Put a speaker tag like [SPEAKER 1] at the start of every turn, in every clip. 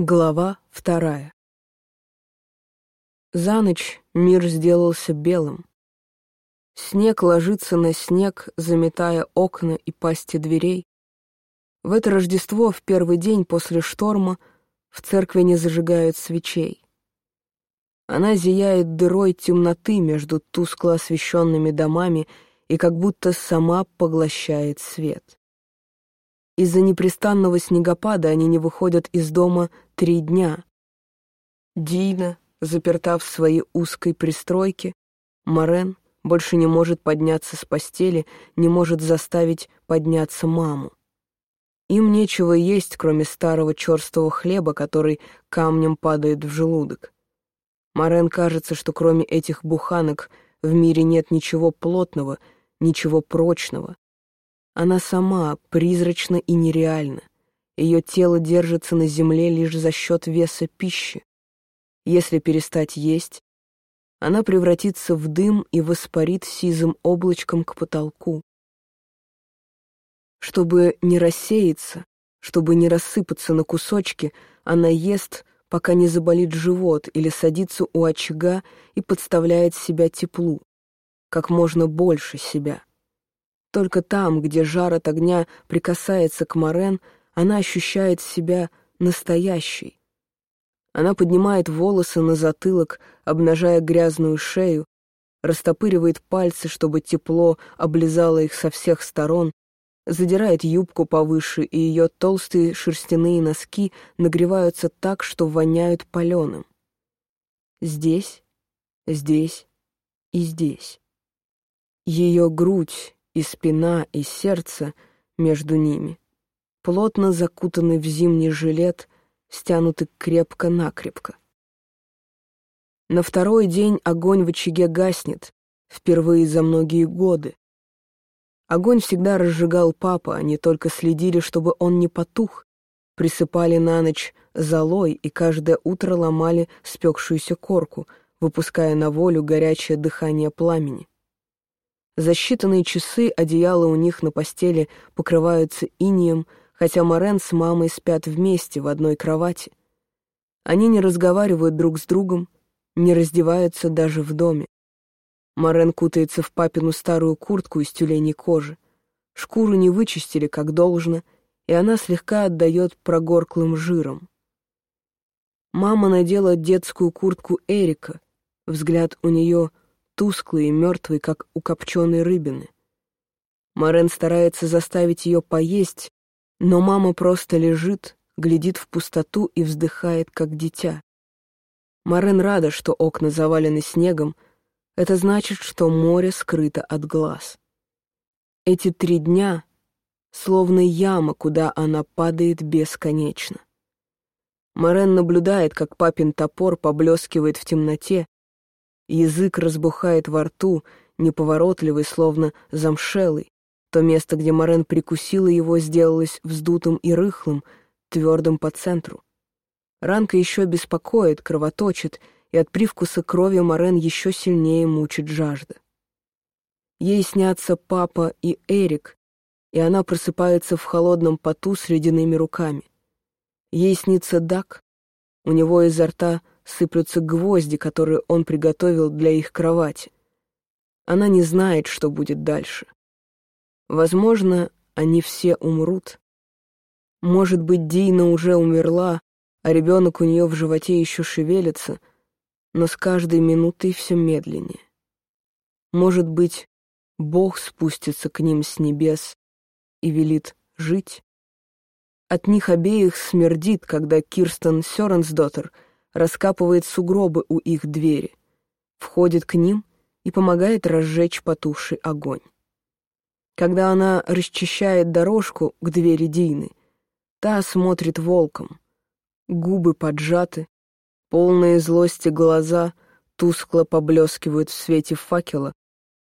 [SPEAKER 1] Глава вторая За ночь мир сделался белым. Снег ложится на снег, заметая окна и пасти дверей. В это Рождество, в первый день после шторма, в церкви не зажигают свечей. Она зияет дырой темноты между тускло освещенными домами и как будто сама поглощает свет. Из-за непрестанного снегопада они не выходят из дома три дня. Дина, заперта в своей узкой пристройке, Морен больше не может подняться с постели, не может заставить подняться маму. Им нечего есть, кроме старого черствого хлеба, который камнем падает в желудок. Морен кажется, что кроме этих буханок в мире нет ничего плотного, ничего прочного, она сама призрачна и нереальна. Ее тело держится на земле лишь за счет веса пищи. Если перестать есть, она превратится в дым и воспарит сизым облачком к потолку. Чтобы не рассеяться, чтобы не рассыпаться на кусочки, она ест, пока не заболит живот или садится у очага и подставляет себя теплу, как можно больше себя. Только там, где жар от огня прикасается к Морен, она ощущает себя настоящей. Она поднимает волосы на затылок, обнажая грязную шею, растопыривает пальцы, чтобы тепло облизало их со всех сторон, задирает юбку повыше, и ее толстые шерстяные носки нагреваются так, что воняют паленым. Здесь, здесь и здесь. Ее грудь и спина, и сердце между ними, плотно закутаны в зимний жилет, стянуты крепко-накрепко. На второй день огонь в очаге гаснет, впервые за многие годы. Огонь всегда разжигал папа, они только следили, чтобы он не потух, присыпали на ночь золой и каждое утро ломали спекшуюся корку, выпуская на волю горячее дыхание пламени. За считанные часы одеяла у них на постели покрываются инием, хотя Морен с мамой спят вместе в одной кровати. Они не разговаривают друг с другом, не раздеваются даже в доме. Морен кутается в папину старую куртку из тюленей кожи. Шкуру не вычистили, как должно, и она слегка отдает прогорклым жиром. Мама надела детскую куртку Эрика. Взгляд у нее тусклый и мертвый, как у копченой рыбины. Морен старается заставить ее поесть, но мама просто лежит, глядит в пустоту и вздыхает, как дитя. Морен рада, что окна завалены снегом, это значит, что море скрыто от глаз. Эти три дня словно яма, куда она падает бесконечно. Морен наблюдает, как папин топор поблескивает в темноте, Язык разбухает во рту, неповоротливый, словно замшелый. То место, где Морен прикусила его, сделалось вздутым и рыхлым, твердым по центру. Ранка еще беспокоит, кровоточит, и от привкуса крови Морен еще сильнее мучит жажда. Ей снятся папа и Эрик, и она просыпается в холодном поту с ледяными руками. Ей снится Дак, у него изо рта сыплются гвозди, которые он приготовил для их кровати. Она не знает, что будет дальше. Возможно, они все умрут. Может быть, Дина уже умерла, а ребенок у нее в животе еще шевелится, но с каждой минутой все медленнее. Может быть, Бог спустится к ним с небес и велит жить. От них обеих смердит, когда Кирстен Сёренсдоттер — раскапывает сугробы у их двери, входит к ним и помогает разжечь потухший огонь. Когда она расчищает дорожку к двери Дины, та смотрит волком. Губы поджаты, полные злости глаза тускло поблескивают в свете факела,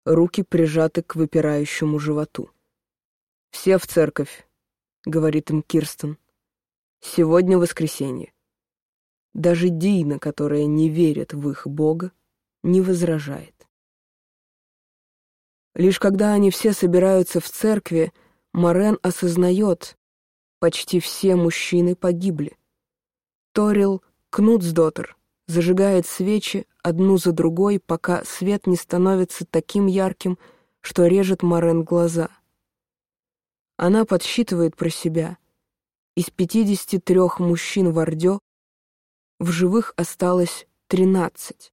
[SPEAKER 1] руки прижаты к выпирающему животу. «Все в церковь», — говорит им Кирстен. «Сегодня воскресенье». Даже Дина, которая не верит в их Бога, не возражает. Лишь когда они все собираются в церкви, Морен осознает, почти все мужчины погибли. Торил Кнутсдоттер зажигает свечи одну за другой, пока свет не становится таким ярким, что режет Морен глаза. Она подсчитывает про себя. Из 53 мужчин в Ордё в живых осталось 13.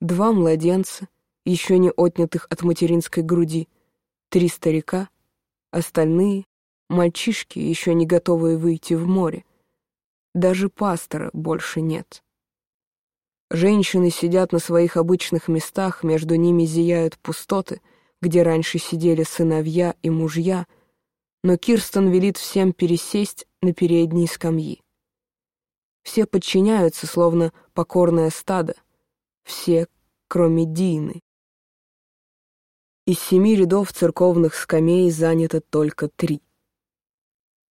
[SPEAKER 1] Два младенца, еще не отнятых от материнской груди, три старика, остальные — мальчишки, еще не готовые выйти в море. Даже пастора больше нет. Женщины сидят на своих обычных местах, между ними зияют пустоты, где раньше сидели сыновья и мужья, но Кирстен велит всем пересесть на передние скамьи. Все подчиняются, словно покорное стадо, все, кроме Дины. Из семи рядов церковных скамей занято только три.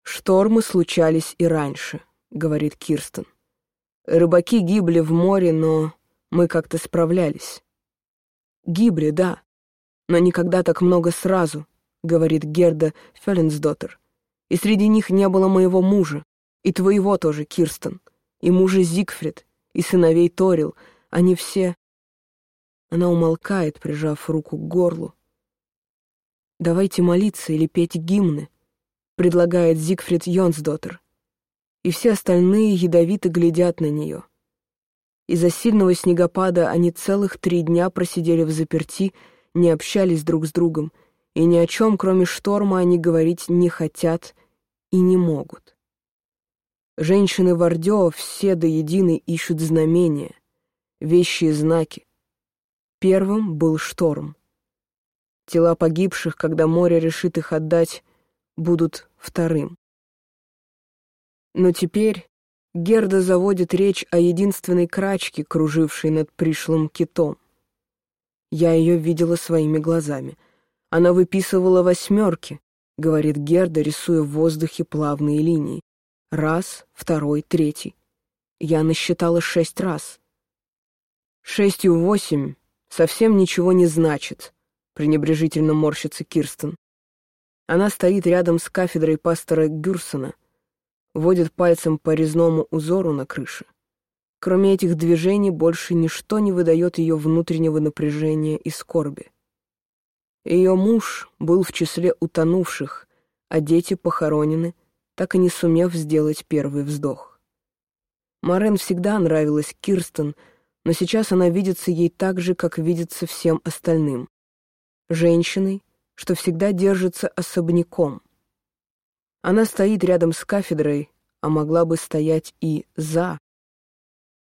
[SPEAKER 1] Штормы случались и раньше —— говорит Кирстен. «Рыбаки гибли в море, но мы как-то справлялись». «Гибли, да, но никогда так много сразу», — говорит Герда Фелленсдоттер. «И среди них не было моего мужа, и твоего тоже, Кирстен, и мужа Зигфрид, и сыновей Торил. Они все...» Она умолкает, прижав руку к горлу. «Давайте молиться или петь гимны», — предлагает Зигфрид Йонсдоттер и все остальные ядовито глядят на нее. Из-за сильного снегопада они целых три дня просидели в заперти, не общались друг с другом, и ни о чем, кроме шторма, они говорить не хотят и не могут. Женщины в Ордео все до единой ищут знамения, вещи и знаки. Первым был шторм. Тела погибших, когда море решит их отдать, будут вторым. Но теперь Герда заводит речь о единственной крачке, кружившей над пришлым китом. Я ее видела своими глазами. Она выписывала восьмерки, говорит Герда, рисуя в воздухе плавные линии. Раз, второй, третий. Я насчитала шесть раз. Шестью восемь совсем ничего не значит, пренебрежительно морщится Кирстен. Она стоит рядом с кафедрой пастора Гюрсона — водит пальцем по резному узору на крыше. Кроме этих движений больше ничто не выдает ее внутреннего напряжения и скорби. Ее муж был в числе утонувших, а дети похоронены, так и не сумев сделать первый вздох. Морен всегда нравилась Кирстен, но сейчас она видится ей так же, как видится всем остальным. Женщиной, что всегда держится особняком, она стоит рядом с кафедрой, а могла бы стоять и за.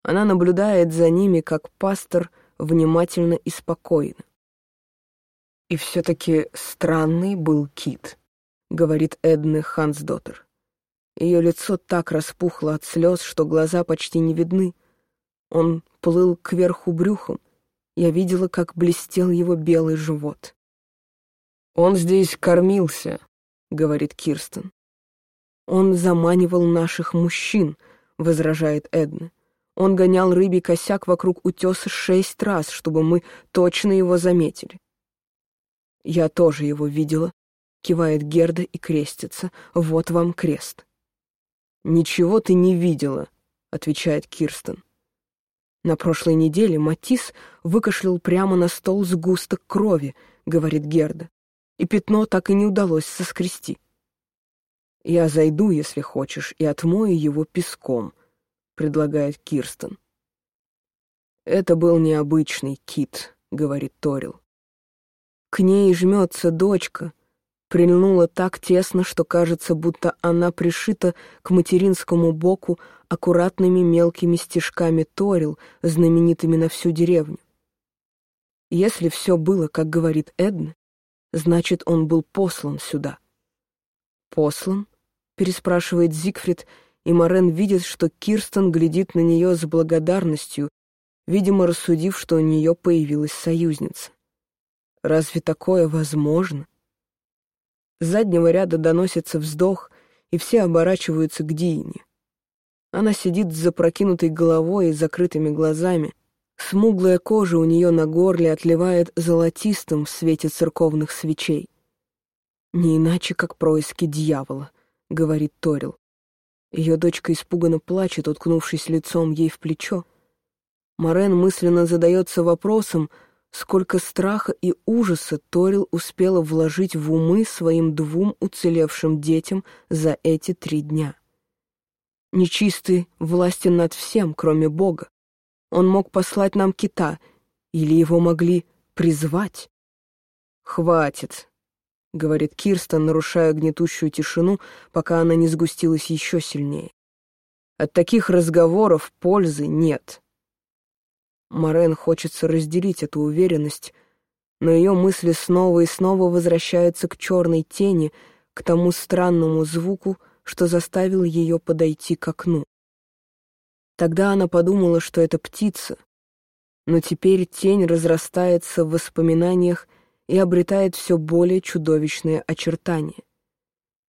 [SPEAKER 1] Она наблюдает за ними, как пастор, внимательно и спокойно. «И все-таки странный был Кит», — говорит Эдна Хансдоттер. Ее лицо так распухло от слез, что глаза почти не видны. Он плыл кверху брюхом. Я видела, как блестел его белый живот. «Он здесь кормился», — говорит Кирстен. «Он заманивал наших мужчин», — возражает Эдна. «Он гонял рыбий косяк вокруг утеса шесть раз, чтобы мы точно его заметили». «Я тоже его видела», — кивает Герда и крестится. «Вот вам крест». «Ничего ты не видела», — отвечает Кирстен. «На прошлой неделе Матис выкашлял прямо на стол сгусток крови», — говорит Герда, «и пятно так и не удалось соскрести». «Я зайду, если хочешь, и отмою его песком», — предлагает Кирстен. «Это был необычный кит», — говорит Торил. К ней жмется дочка, прильнула так тесно, что кажется, будто она пришита к материнскому боку аккуратными мелкими стежками Торил, знаменитыми на всю деревню. Если все было, как говорит Эдна, значит, он был послан сюда. Послан? переспрашивает Зигфрид, и Морен видит, что Кирстен глядит на нее с благодарностью, видимо, рассудив, что у нее появилась союзница. Разве такое возможно? С заднего ряда доносится вздох, и все оборачиваются к Диине. Она сидит с запрокинутой головой и закрытыми глазами. Смуглая кожа у нее на горле отливает золотистым в свете церковных свечей. Не иначе, как происки дьявола —— говорит Торил. Ее дочка испуганно плачет, уткнувшись лицом ей в плечо. Морен мысленно задается вопросом, сколько страха и ужаса Торил успела вложить в умы своим двум уцелевшим детям за эти три дня. Нечистый властен над всем, кроме Бога. Он мог послать нам кита, или его могли призвать. «Хватит», — говорит Кирстен, нарушая гнетущую тишину, пока она не сгустилась еще сильнее. «От таких разговоров пользы нет». Морен хочется разделить эту уверенность, но ее мысли снова и снова возвращаются к черной тени, к тому странному звуку, что заставил ее подойти к окну. Тогда она подумала, что это птица, но теперь тень разрастается в воспоминаниях и обретает все более чудовищные очертания.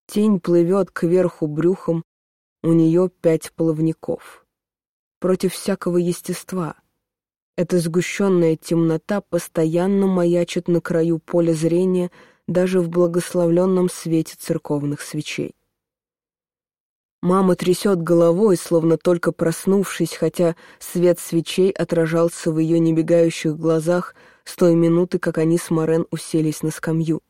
[SPEAKER 1] Тень плывет кверху брюхом, у нее пять плавников. Против всякого естества. Эта сгущенная темнота постоянно маячит на краю поля зрения даже в благословленном свете церковных свечей. Мама трясет головой, словно только проснувшись, хотя свет свечей отражался в ее небегающих глазах с той минуты, как они с Морен уселись на скамью.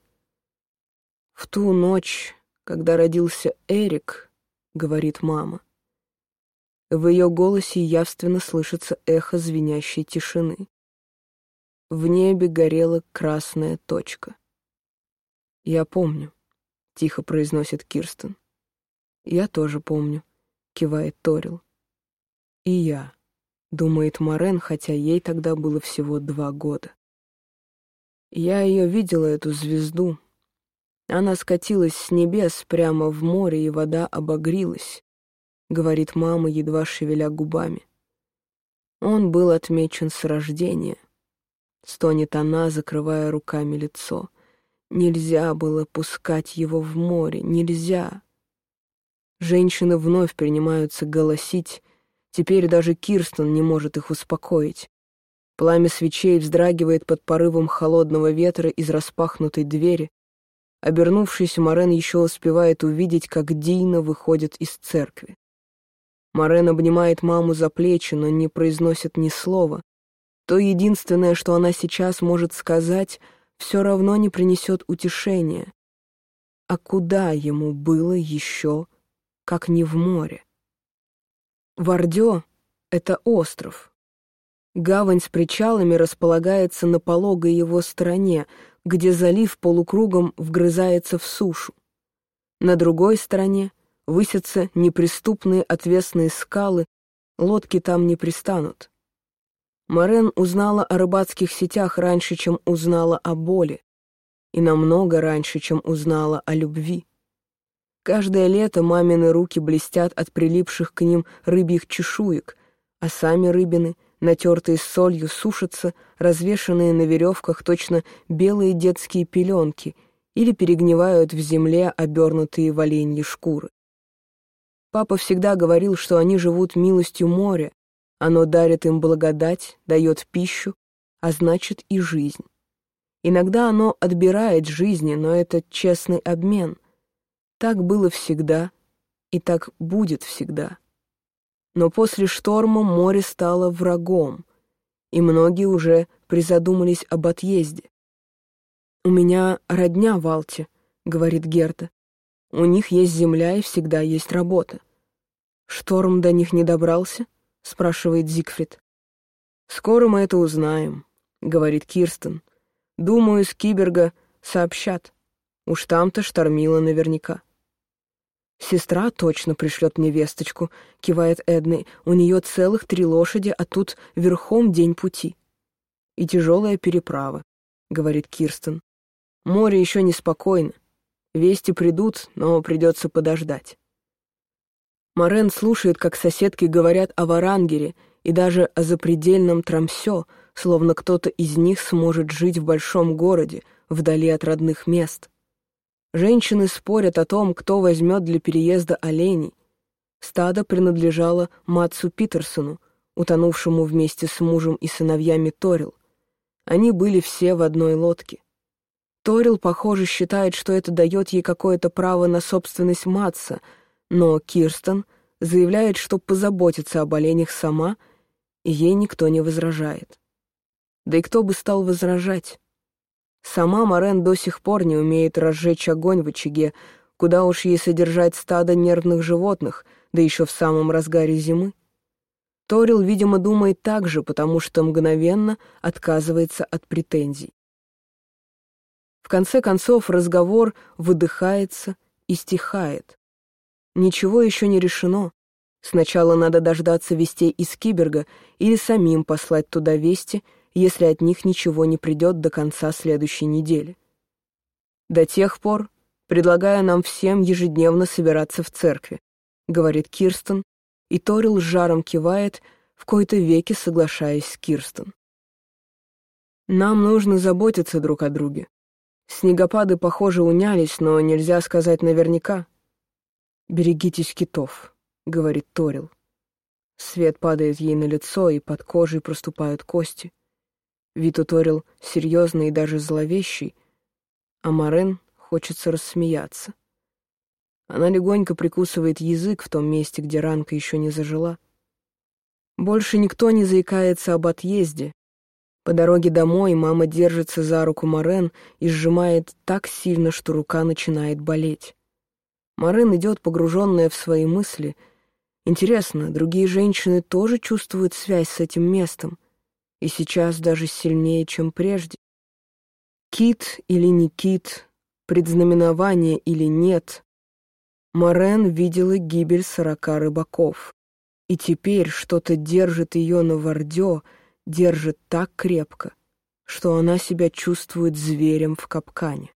[SPEAKER 1] «В ту ночь, когда родился Эрик», — говорит мама, в ее голосе явственно слышится эхо звенящей тишины. В небе горела красная точка. «Я помню», — тихо произносит Кирстен. «Я тоже помню», — кивает Торил. «И я», — думает Морен, хотя ей тогда было всего два года. Я ее видела, эту звезду. Она скатилась с небес прямо в море, и вода обогрилась, — говорит мама, едва шевеля губами. Он был отмечен с рождения. Стонет она, закрывая руками лицо. Нельзя было пускать его в море, нельзя. Женщины вновь принимаются голосить. Теперь даже Кирстен не может их успокоить. Пламя свечей вздрагивает под порывом холодного ветра из распахнутой двери. Обернувшись, Морен еще успевает увидеть, как Дина выходит из церкви. Морен обнимает маму за плечи, но не произносит ни слова. То единственное, что она сейчас может сказать, все равно не принесет утешения. А куда ему было еще как не в море. Вардё — это остров. Гавань с причалами располагается на пологой его стороне, где залив полукругом вгрызается в сушу. На другой стороне высятся неприступные отвесные скалы, лодки там не пристанут. Морен узнала о рыбацких сетях раньше, чем узнала о боли, и намного раньше, чем узнала о любви. Каждое лето мамины руки блестят от прилипших к ним рыбьих чешуек, а сами рыбины, натертые солью, сушатся, развешанные на веревках точно белые детские пеленки или перегнивают в земле обернутые в оленьи шкуры. Папа всегда говорил, что они живут милостью моря, оно дарит им благодать, дает пищу, а значит и жизнь. Иногда оно отбирает жизни, но это честный обмен. Так было всегда, и так будет всегда. Но после шторма море стало врагом, и многие уже призадумались об отъезде. «У меня родня в Алте», — говорит Герта. «У них есть земля и всегда есть работа». «Шторм до них не добрался?» — спрашивает Зигфрид. «Скоро мы это узнаем», — говорит Кирстен. «Думаю, с Киберга сообщат. Уж там-то штормило наверняка». «Сестра точно пришлет мне весточку», — кивает Эдны. «У нее целых три лошади, а тут верхом день пути». «И тяжелая переправа», — говорит Кирстен. «Море еще неспокойно. Вести придут, но придется подождать». Морен слушает, как соседки говорят о Варангере и даже о запредельном Трамсё, словно кто-то из них сможет жить в большом городе, вдали от родных мест. Женщины спорят о том, кто возьмет для переезда оленей. Стадо принадлежало Матсу Питерсону, утонувшему вместе с мужем и сыновьями Торил. Они были все в одной лодке. Торил, похоже, считает, что это дает ей какое-то право на собственность Матса, но Кирстен заявляет, что позаботится об оленях сама, и ей никто не возражает. Да и кто бы стал возражать? Сама Морен до сих пор не умеет разжечь огонь в очаге, куда уж ей содержать стадо нервных животных, да еще в самом разгаре зимы. Торил, видимо, думает так же, потому что мгновенно отказывается от претензий. Конце концов разговор выдыхается и стихает. Ничего еще не решено. Сначала надо дождаться вестей из Киберга или самим послать туда вести — если от них ничего не придет до конца следующей недели. До тех пор предлагаю нам всем ежедневно собираться в церкви, говорит Кирстен, и Торил с жаром кивает, в кои-то веки соглашаясь с Кирстен. Нам нужно заботиться друг о друге. Снегопады, похоже, унялись, но нельзя сказать наверняка. «Берегитесь китов», — говорит Торил. Свет падает ей на лицо, и под кожей проступают кости. Вид у Торил серьезный и даже зловещий, а Морен хочется рассмеяться. Она легонько прикусывает язык в том месте, где ранка еще не зажила. Больше никто не заикается об отъезде. По дороге домой мама держится за руку Морен и сжимает так сильно, что рука начинает болеть. Морен идет погруженная в свои мысли. Интересно, другие женщины тоже чувствуют связь с этим местом? и сейчас даже сильнее, чем прежде. Кит или не кит, предзнаменование или нет, Морен видела гибель сорока рыбаков, и теперь что-то держит ее на вордё, держит так крепко, что она себя чувствует зверем в капкане.